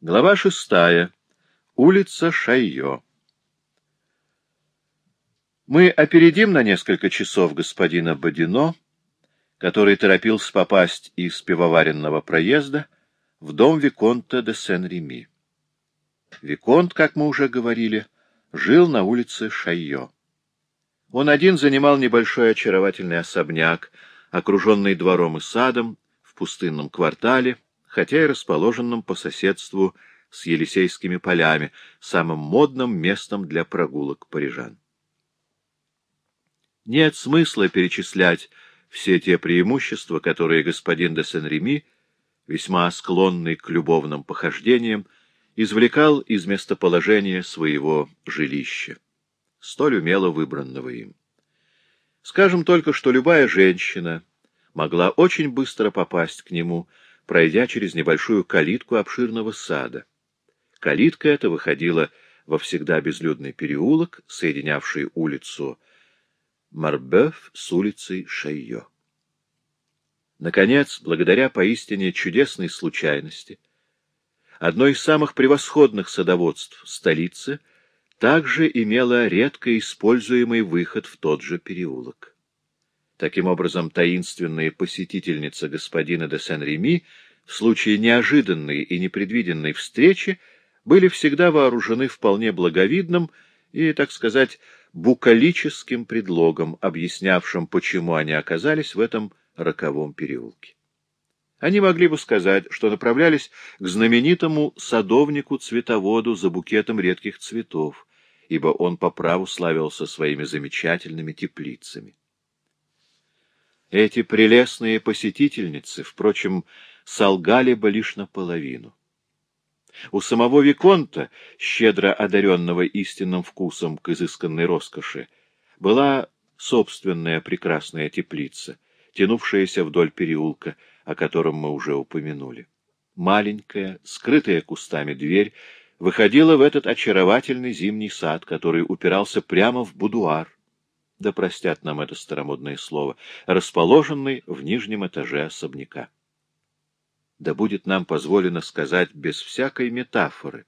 Глава шестая. Улица Шайо. Мы опередим на несколько часов господина Бодино, который торопился попасть из пивоваренного проезда в дом Виконта де Сен-Реми. Виконт, как мы уже говорили, жил на улице Шайо. Он один занимал небольшой очаровательный особняк, окруженный двором и садом, в пустынном квартале, хотя и расположенном по соседству с Елисейскими полями, самым модным местом для прогулок парижан. Нет смысла перечислять все те преимущества, которые господин де Сен-Реми, весьма склонный к любовным похождениям, извлекал из местоположения своего жилища, столь умело выбранного им. Скажем только, что любая женщина могла очень быстро попасть к нему, пройдя через небольшую калитку обширного сада. Калитка эта выходила во всегда безлюдный переулок, соединявший улицу Марбеф с улицей Шайо. Наконец, благодаря поистине чудесной случайности, одно из самых превосходных садоводств столицы также имело редко используемый выход в тот же переулок. Таким образом, таинственная посетительница господина де Сен-Реми в случае неожиданной и непредвиденной встречи были всегда вооружены вполне благовидным и, так сказать, букалическим предлогом, объяснявшим, почему они оказались в этом роковом переулке. Они могли бы сказать, что направлялись к знаменитому садовнику-цветоводу за букетом редких цветов, ибо он по праву славился своими замечательными теплицами. Эти прелестные посетительницы, впрочем, солгали бы лишь наполовину. У самого Виконта, щедро одаренного истинным вкусом к изысканной роскоши, была собственная прекрасная теплица, тянувшаяся вдоль переулка, о котором мы уже упомянули. Маленькая, скрытая кустами дверь выходила в этот очаровательный зимний сад, который упирался прямо в будуар, да простят нам это старомодное слово, расположенный в нижнем этаже особняка. Да будет нам позволено сказать без всякой метафоры,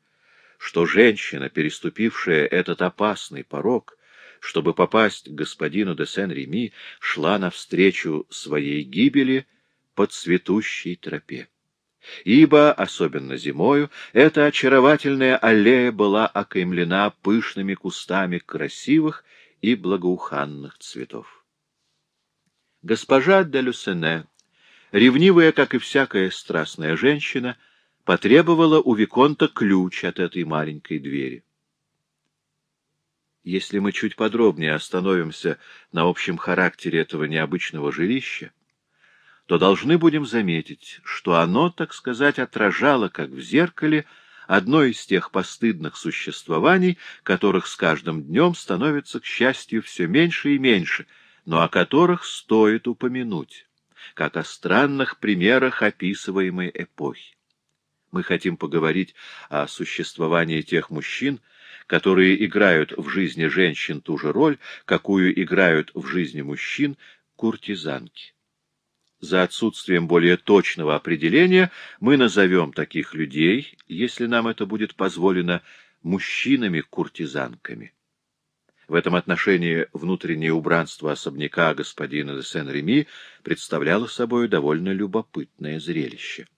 что женщина, переступившая этот опасный порог, чтобы попасть к господину де Сен-Реми, шла навстречу своей гибели по цветущей тропе. Ибо, особенно зимою, эта очаровательная аллея была окаймлена пышными кустами красивых и благоуханных цветов. Госпожа де Люсене, ревнивая, как и всякая страстная женщина, потребовала у Виконта ключ от этой маленькой двери. Если мы чуть подробнее остановимся на общем характере этого необычного жилища, то должны будем заметить, что оно, так сказать, отражало, как в зеркале, одно из тех постыдных существований, которых с каждым днем становится, к счастью, все меньше и меньше, но о которых стоит упомянуть, как о странных примерах описываемой эпохи. Мы хотим поговорить о существовании тех мужчин, которые играют в жизни женщин ту же роль, какую играют в жизни мужчин куртизанки. За отсутствием более точного определения мы назовем таких людей, если нам это будет позволено, мужчинами-куртизанками. В этом отношении внутреннее убранство особняка господина де Сен-Реми представляло собой довольно любопытное зрелище.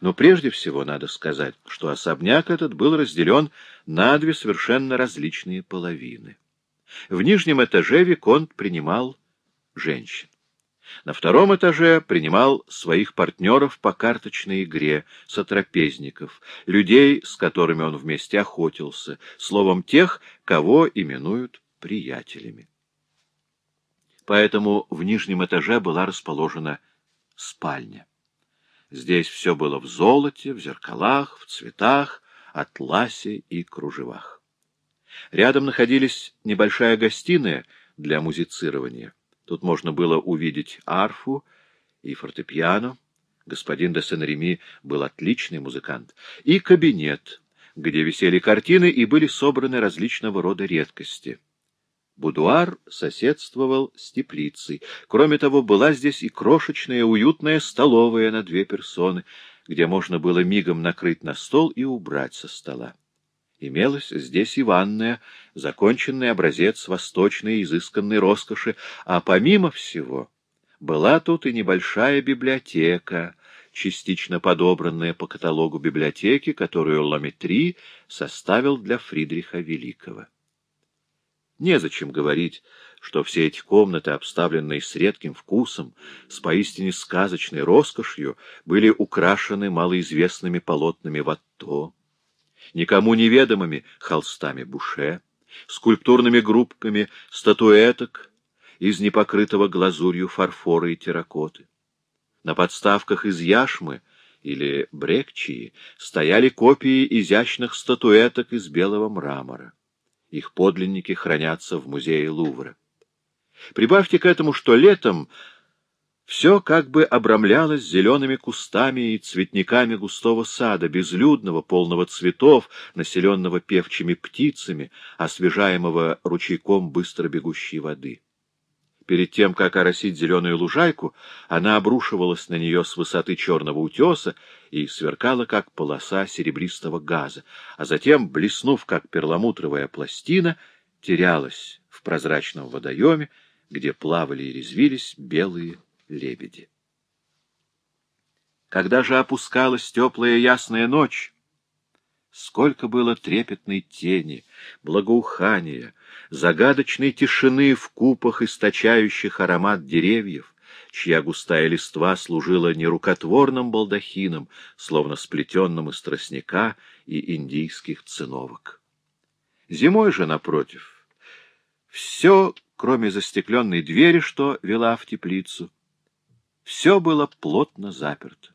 Но прежде всего надо сказать, что особняк этот был разделен на две совершенно различные половины. В нижнем этаже Виконт принимал женщин. На втором этаже принимал своих партнеров по карточной игре, сотрапезников, людей, с которыми он вместе охотился, словом, тех, кого именуют приятелями. Поэтому в нижнем этаже была расположена спальня. Здесь все было в золоте, в зеркалах, в цветах, атласе и кружевах. Рядом находились небольшая гостиная для музицирования. Тут можно было увидеть арфу и фортепиано. Господин де Сен-Реми был отличный музыкант. И кабинет, где висели картины и были собраны различного рода редкости. Будуар соседствовал с теплицей. Кроме того, была здесь и крошечная уютная столовая на две персоны, где можно было мигом накрыть на стол и убрать со стола. Имелась здесь и ванная, законченный образец восточной изысканной роскоши, а помимо всего была тут и небольшая библиотека, частично подобранная по каталогу библиотеки, которую Ламетри составил для Фридриха Великого. Незачем говорить, что все эти комнаты, обставленные с редким вкусом, с поистине сказочной роскошью, были украшены малоизвестными полотнами Ватто, никому неведомыми холстами Буше, скульптурными группками статуэток из непокрытого глазурью фарфора и терракоты. На подставках из яшмы или брекчии стояли копии изящных статуэток из белого мрамора. Их подлинники хранятся в музее Лувра. Прибавьте к этому, что летом все как бы обрамлялось зелеными кустами и цветниками густого сада, безлюдного, полного цветов, населенного певчими птицами, освежаемого ручейком быстро бегущей воды. Перед тем, как оросить зеленую лужайку, она обрушивалась на нее с высоты черного утеса и сверкала, как полоса серебристого газа, а затем, блеснув, как перламутровая пластина, терялась в прозрачном водоеме, где плавали и резвились белые лебеди. Когда же опускалась теплая ясная ночь, сколько было трепетной тени, благоухания, загадочной тишины в купах, источающих аромат деревьев, чья густая листва служила не рукотворным балдахином, словно сплетенным из тростника и индийских циновок. Зимой же, напротив, все, кроме застекленной двери, что вела в теплицу, все было плотно заперто.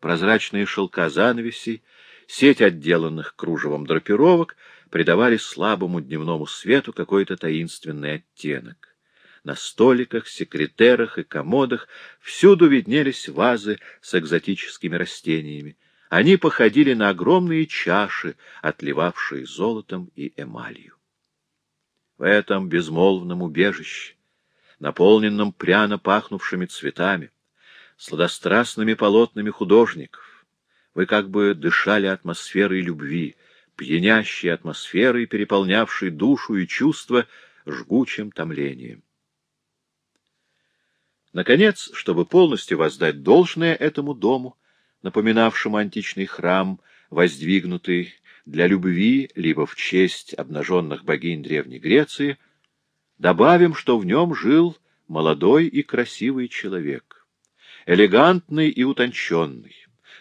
Прозрачные шелка занавесей, сеть отделанных кружевом драпировок придавали слабому дневному свету какой-то таинственный оттенок. На столиках, секретерах и комодах всюду виднелись вазы с экзотическими растениями. Они походили на огромные чаши, отливавшие золотом и эмалью. В этом безмолвном убежище, наполненном пряно пахнувшими цветами, сладострастными полотнами художников, вы как бы дышали атмосферой любви, пьянящей атмосферой, переполнявшей душу и чувства жгучим томлением. Наконец, чтобы полностью воздать должное этому дому, напоминавшему античный храм, воздвигнутый для любви либо в честь обнаженных богинь Древней Греции, добавим, что в нем жил молодой и красивый человек, элегантный и утонченный,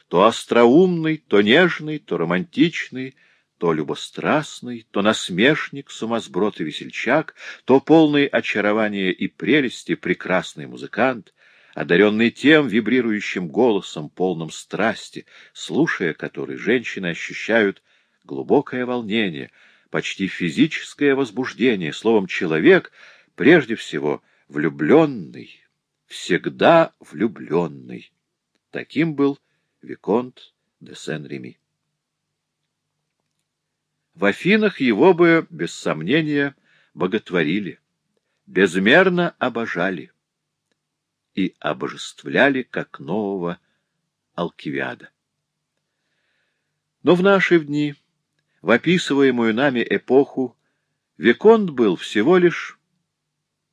то остроумный, то нежный, то романтичный, то любострастный, то насмешник, сумасброд и весельчак, то полный очарования и прелести прекрасный музыкант, одаренный тем вибрирующим голосом, полным страсти, слушая который женщины ощущают глубокое волнение, почти физическое возбуждение, словом, человек, прежде всего, влюбленный, всегда влюбленный. Таким был Виконт де Сен-Реми. В Афинах его бы, без сомнения, боготворили, безмерно обожали и обожествляли как нового Алкивиада. Но в наши дни, в описываемую нами эпоху, Виконт был всего лишь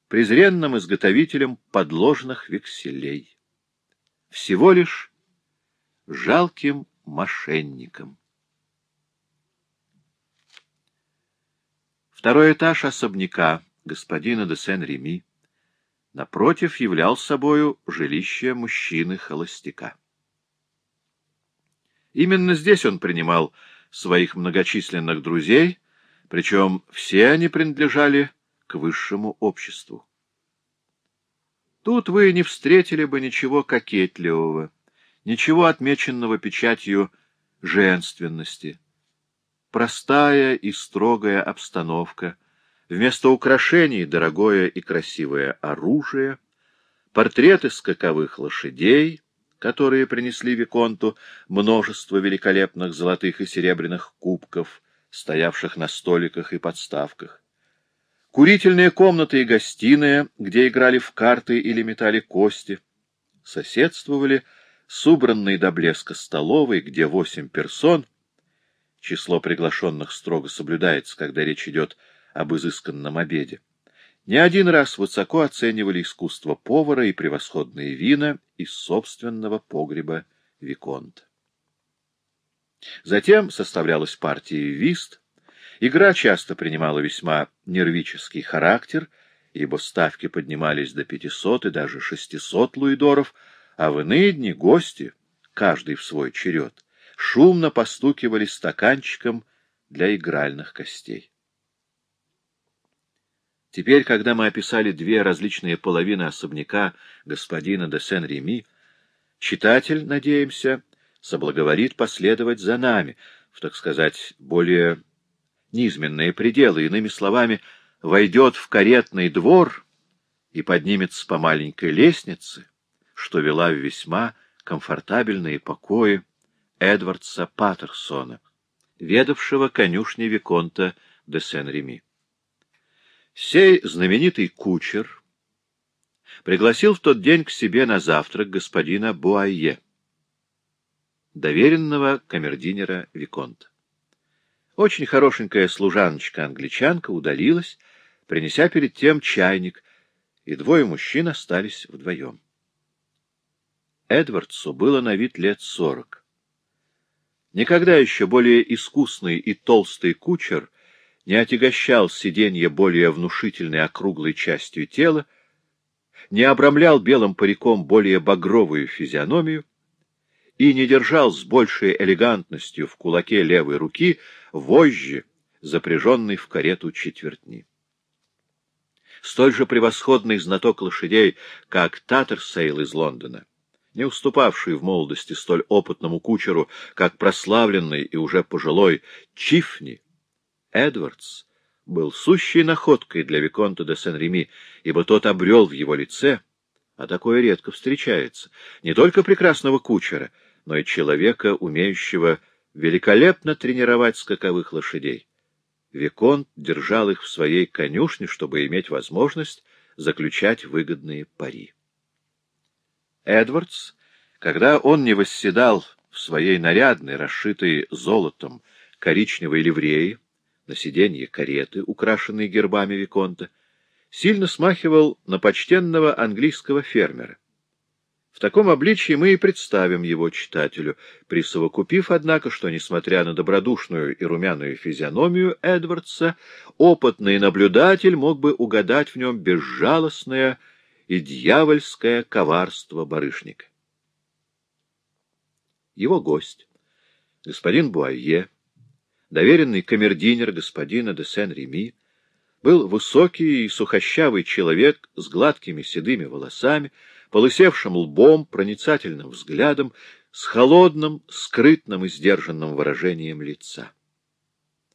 презренным изготовителем подложных векселей, всего лишь жалким мошенником. Второй этаж особняка господина де Сен-Реми напротив являл собою жилище мужчины-холостяка. Именно здесь он принимал своих многочисленных друзей, причем все они принадлежали к высшему обществу. Тут вы не встретили бы ничего кокетливого, ничего отмеченного печатью женственности, простая и строгая обстановка, вместо украшений дорогое и красивое оружие, портреты скаковых лошадей, которые принесли Виконту множество великолепных золотых и серебряных кубков, стоявших на столиках и подставках, курительные комнаты и гостиная, где играли в карты или метали кости, соседствовали с убранной до блеска столовой, где восемь персон, число приглашенных строго соблюдается, когда речь идет об изысканном обеде, не один раз высоко оценивали искусство повара и превосходные вина из собственного погреба Виконта. Затем составлялась партия вист. Игра часто принимала весьма нервический характер, ибо ставки поднимались до 500 и даже 600 луидоров, а в иные дни гости, каждый в свой черед, шумно постукивали стаканчиком для игральных костей. Теперь, когда мы описали две различные половины особняка господина де Сен-Реми, читатель, надеемся, соблаговорит последовать за нами, в, так сказать, более низменные пределы, иными словами, войдет в каретный двор и поднимется по маленькой лестнице, что вела в весьма комфортабельные покои Эдвардса Паттерсона, ведавшего конюшни Виконта де Сен-Реми. Сей знаменитый кучер пригласил в тот день к себе на завтрак господина Буайе, доверенного камердинера Виконта. Очень хорошенькая служаночка-англичанка удалилась, принеся перед тем чайник, и двое мужчин остались вдвоем. Эдвардсу было на вид лет сорок. Никогда еще более искусный и толстый кучер не отягощал сиденье более внушительной округлой частью тела, не обрамлял белым париком более багровую физиономию и не держал с большей элегантностью в кулаке левой руки вожжи, запряженной в карету четвертни. Столь же превосходный знаток лошадей, как Таттерсейл из Лондона, не уступавший в молодости столь опытному кучеру, как прославленный и уже пожилой Чифни, Эдвардс был сущей находкой для Виконта де Сен-Реми, ибо тот обрел в его лице, а такое редко встречается, не только прекрасного кучера, но и человека, умеющего великолепно тренировать скаковых лошадей. Виконт держал их в своей конюшне, чтобы иметь возможность заключать выгодные пари. Эдвардс, когда он не восседал в своей нарядной, расшитой золотом, коричневой ливреи, на сиденье кареты, украшенной гербами Виконта, сильно смахивал на почтенного английского фермера. В таком обличии мы и представим его читателю, присовокупив, однако, что, несмотря на добродушную и румяную физиономию Эдвардса, опытный наблюдатель мог бы угадать в нем безжалостное и дьявольское коварство барышника. Его гость, господин Буайе, доверенный камердинер господина де Сен-Реми, был высокий и сухощавый человек с гладкими седыми волосами, полысевшим лбом, проницательным взглядом, с холодным, скрытным и сдержанным выражением лица.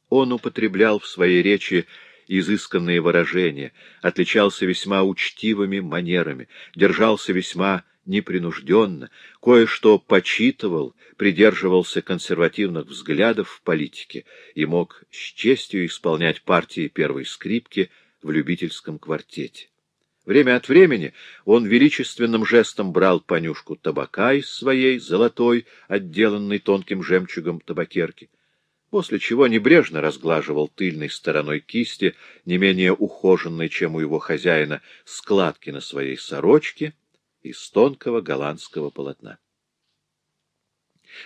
Он употреблял в своей речи изысканные выражения, отличался весьма учтивыми манерами, держался весьма непринужденно, кое-что почитывал, придерживался консервативных взглядов в политике и мог с честью исполнять партии первой скрипки в любительском квартете. Время от времени он величественным жестом брал понюшку табака из своей золотой, отделанной тонким жемчугом табакерки, после чего небрежно разглаживал тыльной стороной кисти, не менее ухоженной, чем у его хозяина, складки на своей сорочке — из тонкого голландского полотна.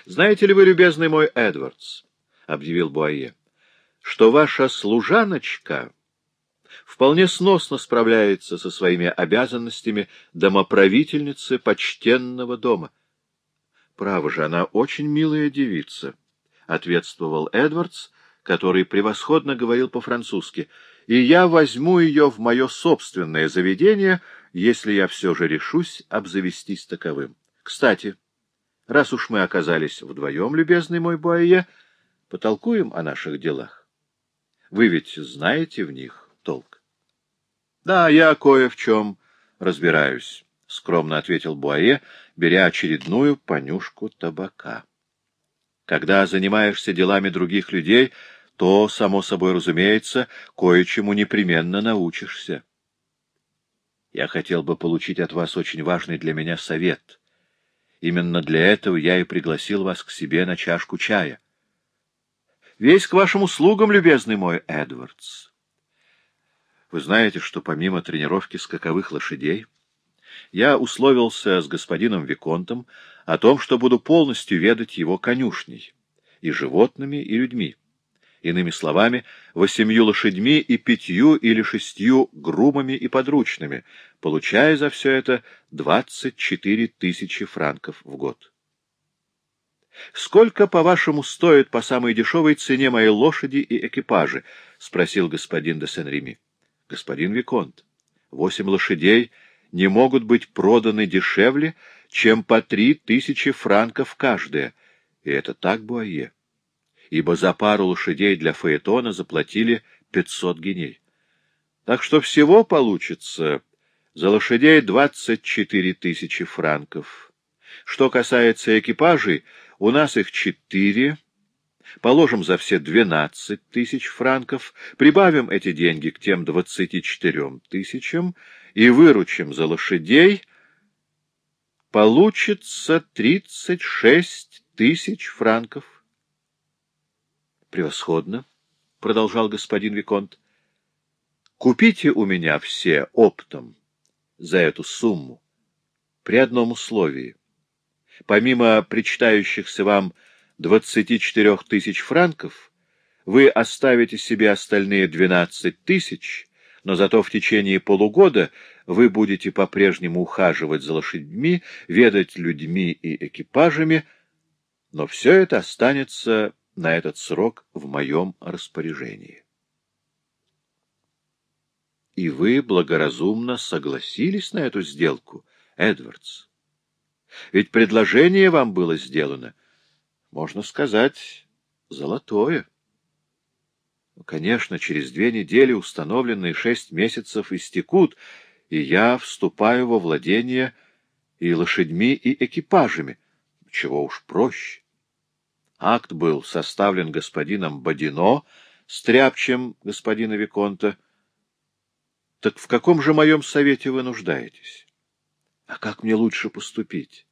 «Знаете ли вы, любезный мой Эдвардс, — объявил Буае, — что ваша служаночка вполне сносно справляется со своими обязанностями домоправительницы почтенного дома. Право же, она очень милая девица, — ответствовал Эдвардс, который превосходно говорил по-французски, — и я возьму ее в мое собственное заведение — если я все же решусь обзавестись таковым. Кстати, раз уж мы оказались вдвоем, любезный мой Буайе, потолкуем о наших делах. Вы ведь знаете в них толк. — Да, я кое в чем разбираюсь, — скромно ответил Буае, беря очередную понюшку табака. Когда занимаешься делами других людей, то, само собой разумеется, кое-чему непременно научишься. Я хотел бы получить от вас очень важный для меня совет. Именно для этого я и пригласил вас к себе на чашку чая. Весь к вашим услугам, любезный мой Эдвардс. Вы знаете, что помимо тренировки скаковых лошадей, я условился с господином Виконтом о том, что буду полностью ведать его конюшней, и животными, и людьми. Иными словами, восемью лошадьми и пятью или шестью грумами и подручными, получая за все это двадцать четыре тысячи франков в год. «Сколько, по-вашему, стоит по самой дешевой цене мои лошади и экипажи?» — спросил господин де Сен-Реми. «Господин Виконт, восемь лошадей не могут быть проданы дешевле, чем по три тысячи франков каждая, и это так, Буае, ибо за пару лошадей для Фаэтона заплатили пятьсот геней. Так что всего получится за лошадей двадцать четыре тысячи франков. Что касается экипажей, у нас их четыре, положим за все двенадцать тысяч франков, прибавим эти деньги к тем двадцати четырем тысячам и выручим за лошадей, получится тридцать шесть тысяч франков. — Превосходно, — продолжал господин Виконт. — Купите у меня все оптом за эту сумму при одном условии — помимо причитающихся вам 24 тысяч франков, вы оставите себе остальные 12 тысяч, но зато в течение полугода вы будете по-прежнему ухаживать за лошадьми, ведать людьми и экипажами, но все это останется на этот срок в моем распоряжении. И вы благоразумно согласились на эту сделку, Эдвардс? Ведь предложение вам было сделано, можно сказать, золотое. Конечно, через две недели установленные шесть месяцев истекут, и я вступаю во владение и лошадьми, и экипажами. Чего уж проще. Акт был составлен господином Бодино, стряпчем господина Виконта. Так в каком же моем совете вы нуждаетесь? А как мне лучше поступить?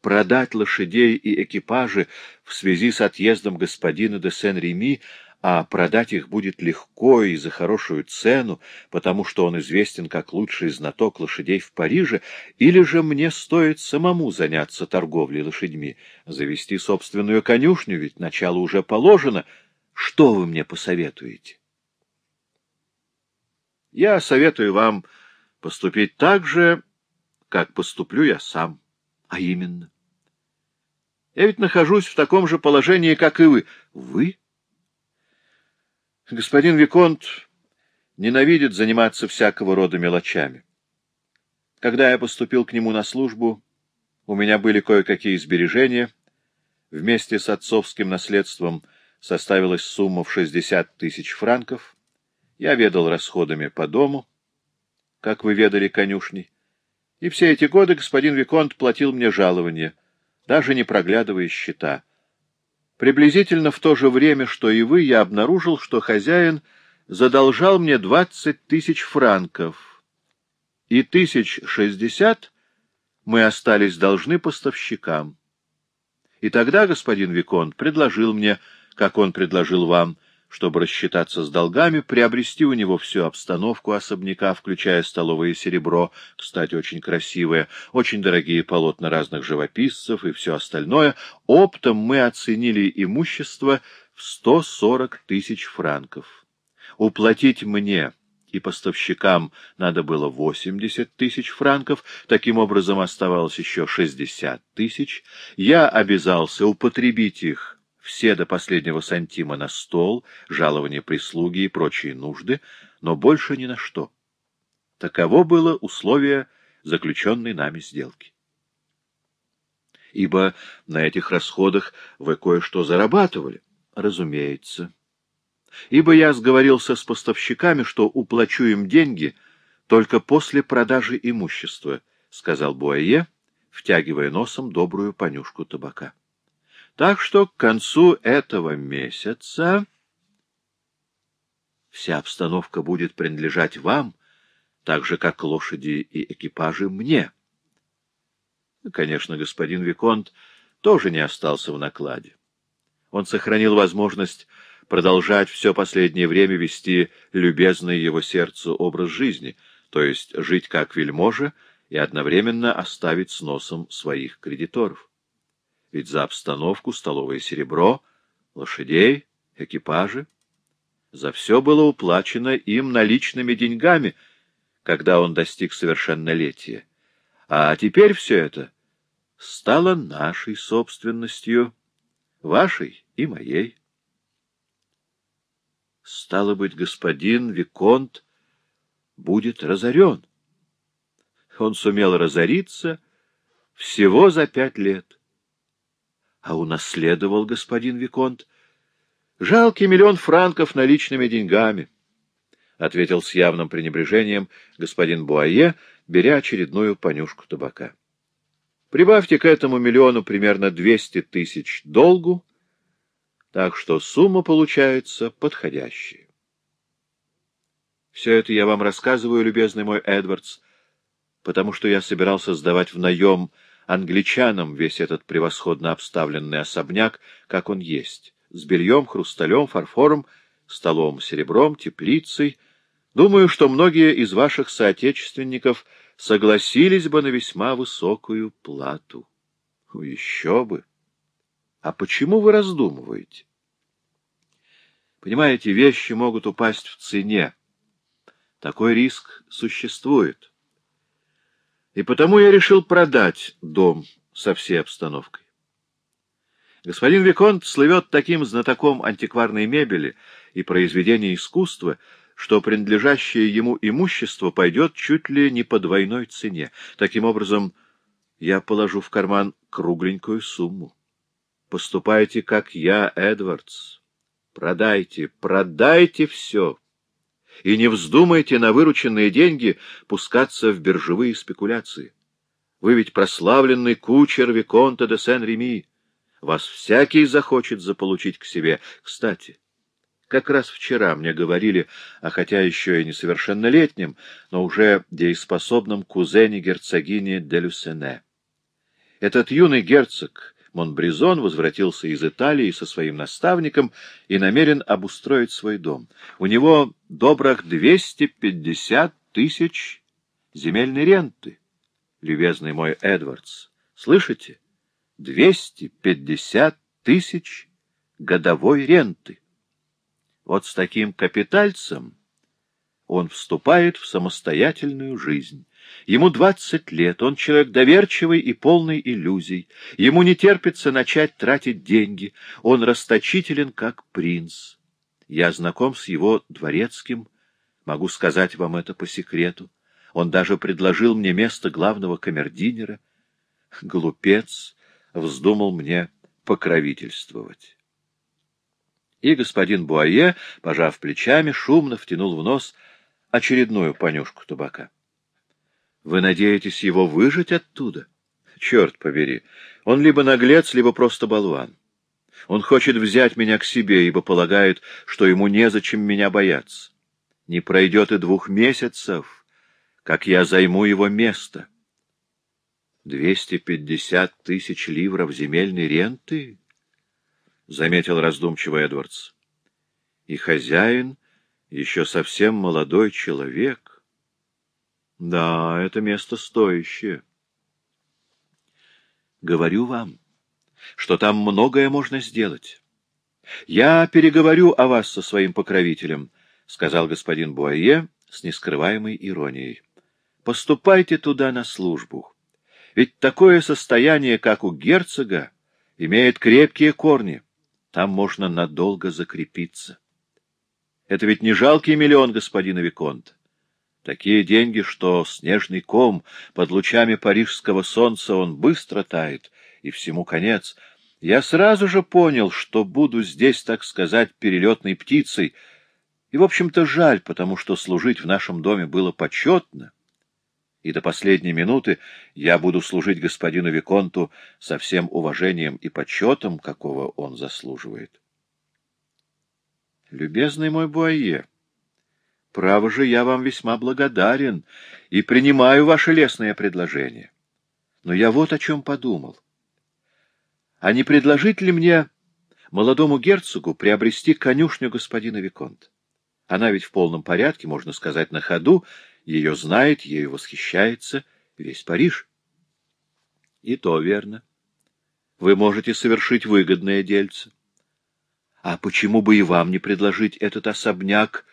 продать лошадей и экипажи в связи с отъездом господина де Сен-Реми, а продать их будет легко и за хорошую цену, потому что он известен как лучший знаток лошадей в Париже, или же мне стоит самому заняться торговлей лошадьми, завести собственную конюшню, ведь начало уже положено. Что вы мне посоветуете? Я советую вам поступить так же, как поступлю я сам, а именно я ведь нахожусь в таком же положении, как и вы. Вы? Господин Виконт ненавидит заниматься всякого рода мелочами. Когда я поступил к нему на службу, у меня были кое-какие сбережения. Вместе с отцовским наследством составилась сумма в 60 тысяч франков. Я ведал расходами по дому, как вы ведали конюшней. И все эти годы господин Виконт платил мне жалование — даже не проглядывая счета. Приблизительно в то же время, что и вы, я обнаружил, что хозяин задолжал мне двадцать тысяч франков, и тысяч шестьдесят мы остались должны поставщикам. И тогда господин Виконт предложил мне, как он предложил вам, чтобы рассчитаться с долгами, приобрести у него всю обстановку особняка, включая столовое серебро, кстати, очень красивое, очень дорогие полотна разных живописцев и все остальное, оптом мы оценили имущество в 140 тысяч франков. Уплатить мне и поставщикам надо было 80 тысяч франков, таким образом оставалось еще 60 тысяч. Я обязался употребить их все до последнего сантима на стол, жалование прислуги и прочие нужды, но больше ни на что. Таково было условие заключенной нами сделки. Ибо на этих расходах вы кое-что зарабатывали, разумеется. Ибо я сговорился с поставщиками, что уплачу им деньги только после продажи имущества, — сказал Буае, втягивая носом добрую понюшку табака. Так что к концу этого месяца вся обстановка будет принадлежать вам, так же, как лошади и экипажи мне. Конечно, господин Виконт тоже не остался в накладе. Он сохранил возможность продолжать все последнее время вести любезный его сердцу образ жизни, то есть жить как вельможа и одновременно оставить с носом своих кредиторов. Ведь за обстановку, столовое серебро, лошадей, экипажи, за все было уплачено им наличными деньгами, когда он достиг совершеннолетия. А теперь все это стало нашей собственностью, вашей и моей. Стало быть, господин Виконт будет разорен. Он сумел разориться всего за пять лет. А унаследовал господин Виконт жалкий миллион франков наличными деньгами, — ответил с явным пренебрежением господин Буае, беря очередную понюшку табака. Прибавьте к этому миллиону примерно двести тысяч долгу, так что сумма получается подходящая. Все это я вам рассказываю, любезный мой Эдвардс, потому что я собирался сдавать в наем англичанам весь этот превосходно обставленный особняк, как он есть, с бельем, хрусталем, фарфором, столом, серебром, теплицей. Думаю, что многие из ваших соотечественников согласились бы на весьма высокую плату. Еще бы! А почему вы раздумываете? Понимаете, вещи могут упасть в цене. Такой риск существует. И потому я решил продать дом со всей обстановкой. Господин Виконт слывет таким знатоком антикварной мебели и произведений искусства, что принадлежащее ему имущество пойдет чуть ли не по двойной цене. Таким образом, я положу в карман кругленькую сумму. Поступайте, как я, Эдвардс. Продайте, продайте все. И не вздумайте на вырученные деньги пускаться в биржевые спекуляции. Вы ведь прославленный кучер Виконта де Сен-Реми. Вас всякий захочет заполучить к себе. Кстати, как раз вчера мне говорили, а хотя еще и несовершеннолетнем, но уже дееспособном кузене герцогини де Люсене. Этот юный герцог Монбризон возвратился из Италии со своим наставником и намерен обустроить свой дом. У него добрых 250 тысяч земельной ренты, любезный мой Эдвардс. Слышите? 250 тысяч годовой ренты. Вот с таким капитальцем он вступает в самостоятельную жизнь. Ему двадцать лет, он человек доверчивый и полный иллюзий. Ему не терпится начать тратить деньги. Он расточителен, как принц. Я знаком с его дворецким, могу сказать вам это по секрету. Он даже предложил мне место главного камердинера. Глупец вздумал мне покровительствовать. И господин Буае, пожав плечами, шумно втянул в нос очередную понюшку табака. Вы надеетесь его выжить оттуда? Черт побери, он либо наглец, либо просто болван. Он хочет взять меня к себе, ибо полагает, что ему незачем меня бояться. Не пройдет и двух месяцев, как я займу его место. Двести пятьдесят тысяч ливров земельной ренты? — заметил раздумчиво Эдвардс. — И хозяин еще совсем молодой человек. Да, это место стоящее. Говорю вам, что там многое можно сделать. Я переговорю о вас со своим покровителем, — сказал господин Буае с нескрываемой иронией. Поступайте туда на службу. Ведь такое состояние, как у герцога, имеет крепкие корни. Там можно надолго закрепиться. Это ведь не жалкий миллион господина Виконта. Такие деньги, что снежный ком под лучами парижского солнца он быстро тает, и всему конец. Я сразу же понял, что буду здесь, так сказать, перелетной птицей, и, в общем-то, жаль, потому что служить в нашем доме было почетно, и до последней минуты я буду служить господину Виконту со всем уважением и почетом, какого он заслуживает. Любезный мой Буайе, Право же, я вам весьма благодарен и принимаю ваше лестное предложение. Но я вот о чем подумал. А не предложить ли мне молодому герцогу приобрести конюшню господина Виконта? Она ведь в полном порядке, можно сказать, на ходу, ее знает, ею восхищается весь Париж. И то верно. Вы можете совершить выгодное дельце. А почему бы и вам не предложить этот особняк,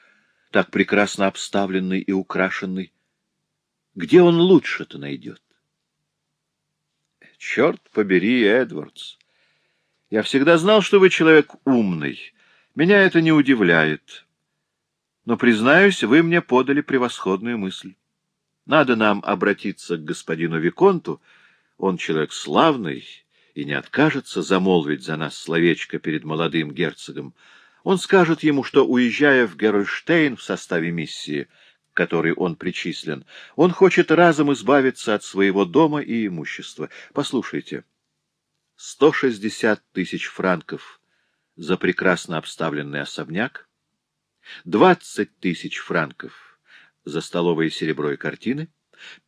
так прекрасно обставленный и украшенный? Где он лучше-то найдет? Черт побери, Эдвардс. Я всегда знал, что вы человек умный. Меня это не удивляет. Но, признаюсь, вы мне подали превосходную мысль. Надо нам обратиться к господину Виконту. Он человек славный и не откажется замолвить за нас словечко перед молодым герцогом. Он скажет ему, что, уезжая в Герольштейн в составе миссии, к которой он причислен, он хочет разом избавиться от своего дома и имущества. Послушайте, сто шестьдесят тысяч франков за прекрасно обставленный особняк, двадцать тысяч франков за столовое серебро и картины,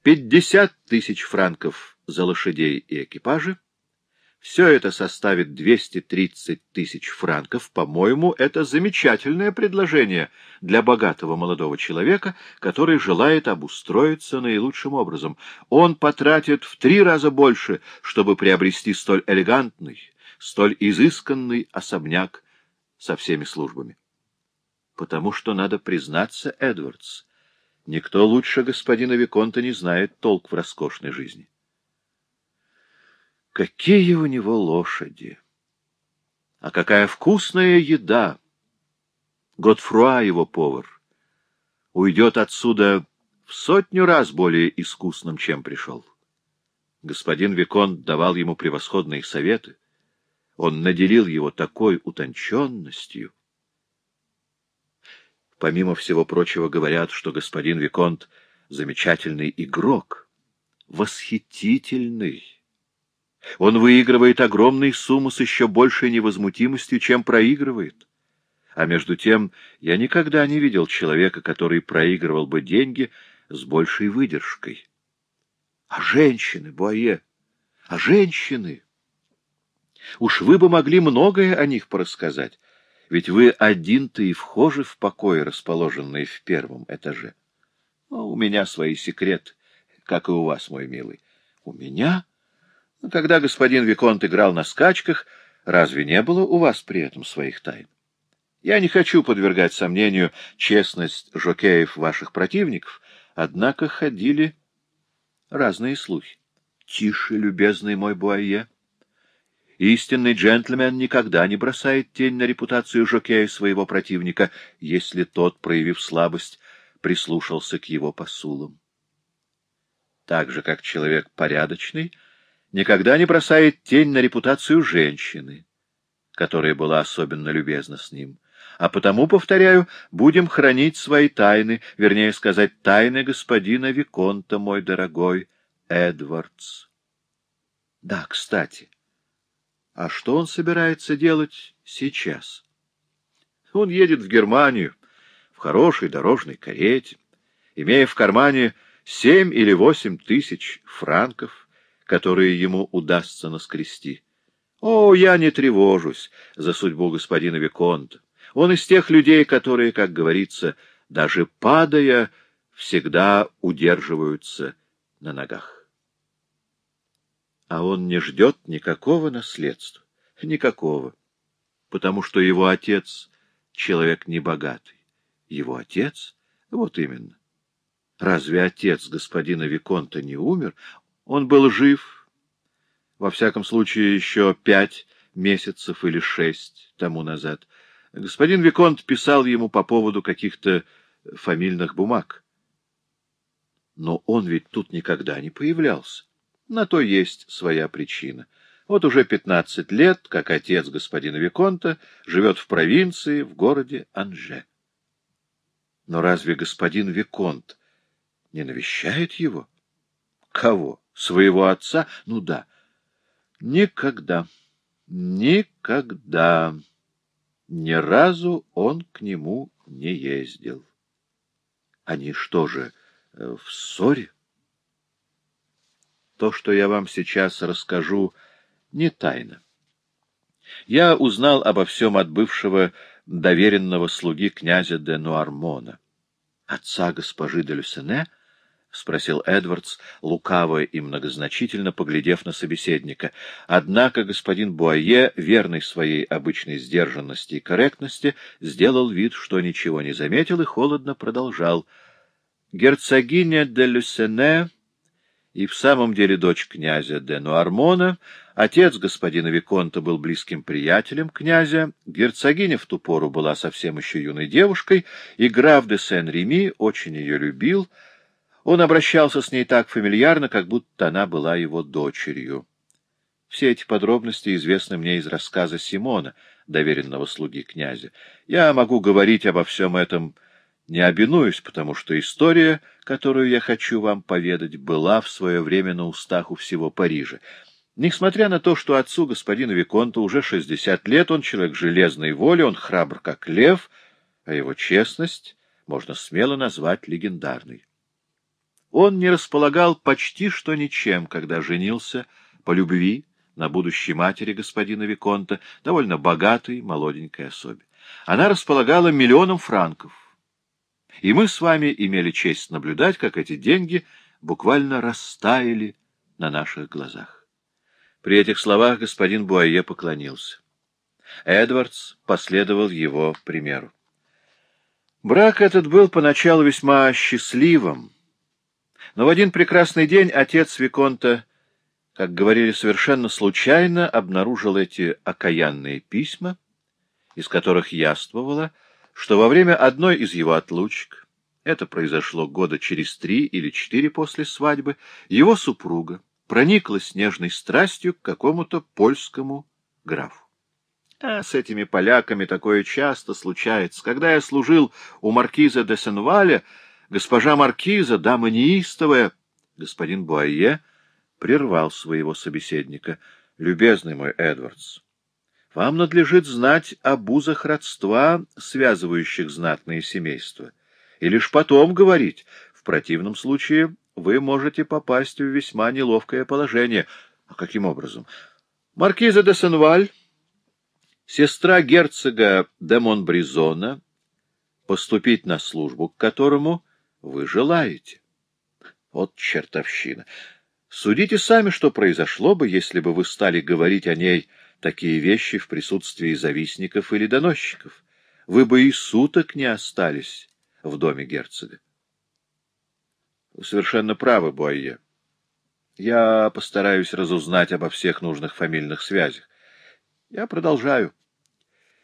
пятьдесят тысяч франков за лошадей и экипажи, все это составит 230 тысяч франков. По-моему, это замечательное предложение для богатого молодого человека, который желает обустроиться наилучшим образом. Он потратит в три раза больше, чтобы приобрести столь элегантный, столь изысканный особняк со всеми службами. Потому что, надо признаться, Эдвардс, никто лучше господина Виконта не знает толк в роскошной жизни. Какие у него лошади! А какая вкусная еда! Готфруа, его повар, уйдет отсюда в сотню раз более искусным, чем пришел. Господин Виконт давал ему превосходные советы. Он наделил его такой утонченностью. Помимо всего прочего говорят, что господин Виконт — замечательный игрок, восхитительный. Он выигрывает огромные суммы с еще большей невозмутимостью, чем проигрывает. А между тем я никогда не видел человека, который проигрывал бы деньги с большей выдержкой. А женщины, Буае, а женщины! Уж вы бы могли многое о них порассказать, ведь вы один-то и вхожи в покои, расположенные в первом этаже. Но у меня свои секреты, как и у вас, мой милый. У меня? Но когда господин Виконт играл на скачках, разве не было у вас при этом своих тайн? Я не хочу подвергать сомнению честность жокеев ваших противников, однако ходили разные слухи. Тише, любезный мой Буайе. Истинный джентльмен никогда не бросает тень на репутацию жокея своего противника, если тот, проявив слабость, прислушался к его посулам. Так же, как человек порядочный — никогда не бросает тень на репутацию женщины, которая была особенно любезна с ним. А потому, повторяю, будем хранить свои тайны, вернее сказать, тайны господина Виконта, мой дорогой Эдвардс. Да, кстати, а что он собирается делать сейчас? Он едет в Германию в хорошей дорожной карете, имея в кармане семь или восемь тысяч франков, которые ему удастся наскрести. О, я не тревожусь за судьбу господина Виконта. Он из тех людей, которые, как говорится, даже падая, всегда удерживаются на ногах. А он не ждет никакого наследства, никакого, потому что его отец — человек небогатый. Его отец? Вот именно. Разве отец господина Виконта не умер? Он был жив, во всяком случае, еще пять месяцев или шесть тому назад. Господин Виконт писал ему по поводу каких-то фамильных бумаг. Но он ведь тут никогда не появлялся. На то есть своя причина. Вот уже пятнадцать лет, как отец господина Виконта живет в провинции, в городе Анже. Но разве господин Виконт не навещает его? Кого? Своего отца? Ну да. Никогда, никогда, ни разу он к нему не ездил. Они что же, э, в ссоре? то, что я вам сейчас расскажу, не тайна. Я узнал обо всем от бывшего доверенного слуги князя де Нуармона. Отца госпожи де Люсене —— спросил Эдвардс, лукаво и многозначительно поглядев на собеседника. Однако господин Буае, верный своей обычной сдержанности и корректности, сделал вид, что ничего не заметил и холодно продолжал. Герцогиня де Люсене и в самом деле дочь князя де Нуармона, отец господина Виконта был близким приятелем князя, герцогиня в ту пору была совсем еще юной девушкой, и граф де Сен-Реми очень ее любил — он обращался с ней так фамильярно, как будто она была его дочерью. Все эти подробности известны мне из рассказа Симона, доверенного слуги князя. Я могу говорить обо всем этом, не обинуюсь, потому что история, которую я хочу вам поведать, была в свое время на устах у всего Парижа. Несмотря на то, что отцу господина Виконта уже шестьдесят лет, он человек железной воли, он храбр как лев, а его честность можно смело назвать легендарной. Он не располагал почти что ничем, когда женился по любви на будущей матери господина Виконта, довольно богатой молоденькой особе. Она располагала миллионом франков. И мы с вами имели честь наблюдать, как эти деньги буквально растаяли на наших глазах. При этих словах господин Буае поклонился. Эдвардс последовал его примеру. Брак этот был поначалу весьма счастливым, но в один прекрасный день отец Виконта, как говорили совершенно случайно, обнаружил эти окаянные письма, из которых яствовало, что во время одной из его отлучек, это произошло года через три или четыре после свадьбы, его супруга прониклась нежной страстью к какому-то польскому графу. А с этими поляками такое часто случается. Когда я служил у маркиза де Сенваля, Госпожа Маркиза, дама неистовая, господин Буайе прервал своего собеседника. — Любезный мой Эдвардс, вам надлежит знать об узах родства, связывающих знатные семейства, и лишь потом говорить. В противном случае вы можете попасть в весьма неловкое положение. А каким образом? Маркиза де Сенваль, сестра герцога де Монбризона, поступить на службу, к которому вы желаете. Вот чертовщина! Судите сами, что произошло бы, если бы вы стали говорить о ней такие вещи в присутствии завистников или доносчиков. Вы бы и суток не остались в доме герцога. Вы совершенно правы, Буайе. Я постараюсь разузнать обо всех нужных фамильных связях. Я продолжаю.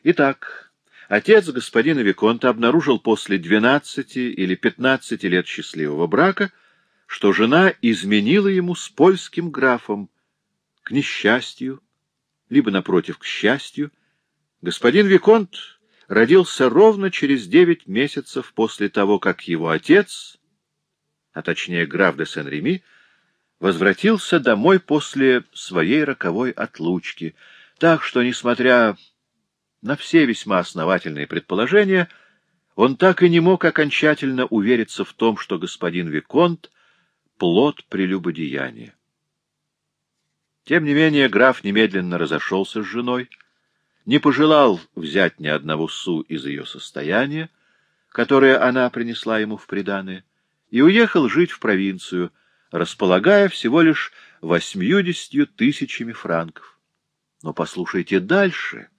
Итак, Отец господина Виконта обнаружил после двенадцати или пятнадцати лет счастливого брака, что жена изменила ему с польским графом к несчастью, либо, напротив, к счастью. Господин Виконт родился ровно через девять месяцев после того, как его отец, а точнее граф де Сен-Реми, возвратился домой после своей роковой отлучки, так что, несмотря на все весьма основательные предположения, он так и не мог окончательно увериться в том, что господин Виконт — плод прелюбодеяния. Тем не менее граф немедленно разошелся с женой, не пожелал взять ни одного су из ее состояния, которое она принесла ему в приданое, и уехал жить в провинцию, располагая всего лишь восьмьюдесятью тысячами франков. Но послушайте дальше —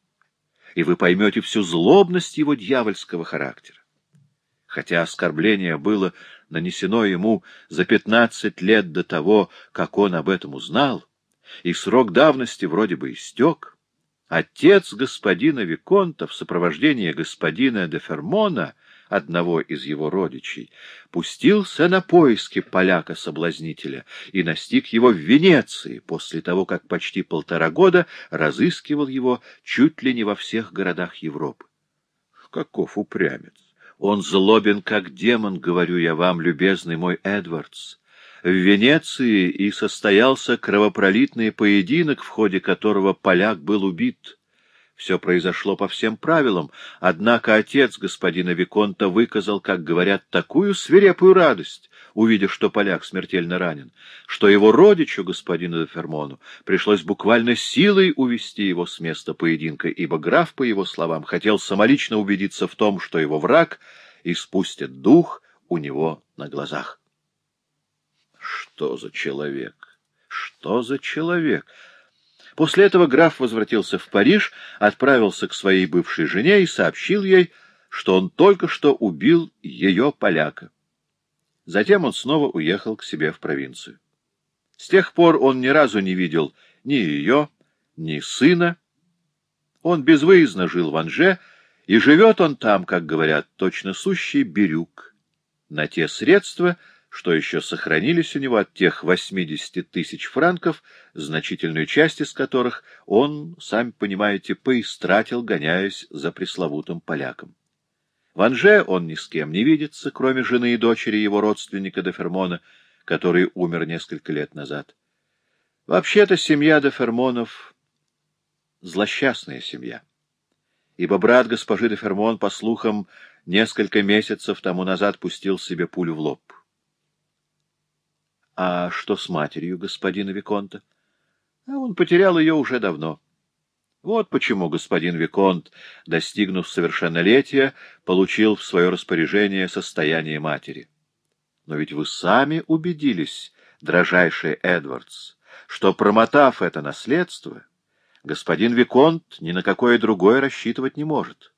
и вы поймете всю злобность его дьявольского характера. Хотя оскорбление было нанесено ему за пятнадцать лет до того, как он об этом узнал, и срок давности вроде бы истек, отец господина Виконта в сопровождении господина де Фермона — одного из его родичей, пустился на поиски поляка-соблазнителя и настиг его в Венеции после того, как почти полтора года разыскивал его чуть ли не во всех городах Европы. Каков упрямец! Он злобен, как демон, говорю я вам, любезный мой Эдвардс. В Венеции и состоялся кровопролитный поединок, в ходе которого поляк был убит. Все произошло по всем правилам, однако отец господина Виконта выказал, как говорят, такую свирепую радость. увидев, что поляк смертельно ранен, что его родичу, господину Фермону, пришлось буквально силой увести его с места поединка, ибо граф, по его словам, хотел самолично убедиться в том, что его враг испустит дух у него на глазах. Что за человек? Что за человек? После этого граф возвратился в Париж, отправился к своей бывшей жене и сообщил ей, что он только что убил ее поляка. Затем он снова уехал к себе в провинцию. С тех пор он ни разу не видел ни ее, ни сына. Он безвыездно жил в Анже, и живет он там, как говорят, точно сущий бирюк, на те средства, что еще сохранились у него от тех 80 тысяч франков, значительную часть из которых он, сами понимаете, поистратил, гоняясь за пресловутым поляком. В Анже он ни с кем не видится, кроме жены и дочери его родственника де Фермона, который умер несколько лет назад. Вообще-то семья де Фермонов — злосчастная семья, ибо брат госпожи де Фермон, по слухам, несколько месяцев тому назад пустил себе пулю в лоб. А что с матерью господина Виконта? А он потерял ее уже давно. Вот почему господин Виконт, достигнув совершеннолетия, получил в свое распоряжение состояние матери. Но ведь вы сами убедились, дрожайший Эдвардс, что, промотав это наследство, господин Виконт ни на какое другое рассчитывать не может.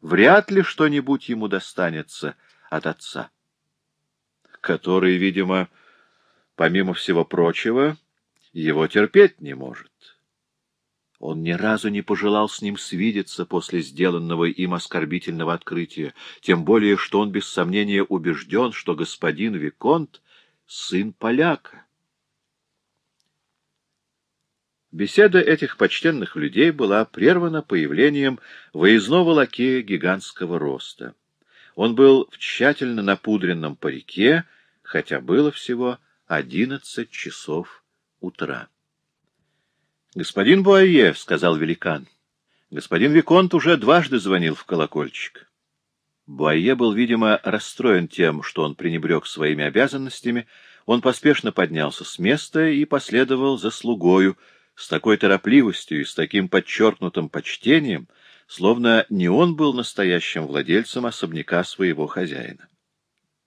Вряд ли что-нибудь ему достанется от отца, который, видимо, помимо всего прочего, его терпеть не может. Он ни разу не пожелал с ним свидеться после сделанного им оскорбительного открытия, тем более, что он без сомнения убежден, что господин Виконт — сын поляка. Беседа этих почтенных людей была прервана появлением выездного лакея гигантского роста. Он был в тщательно напудренном парике, хотя было всего одиннадцать часов утра. «Господин Буайе», — сказал великан, — «господин Виконт уже дважды звонил в колокольчик». Буайе был, видимо, расстроен тем, что он пренебрег своими обязанностями, он поспешно поднялся с места и последовал за слугою, с такой торопливостью и с таким подчеркнутым почтением, словно не он был настоящим владельцем особняка своего хозяина.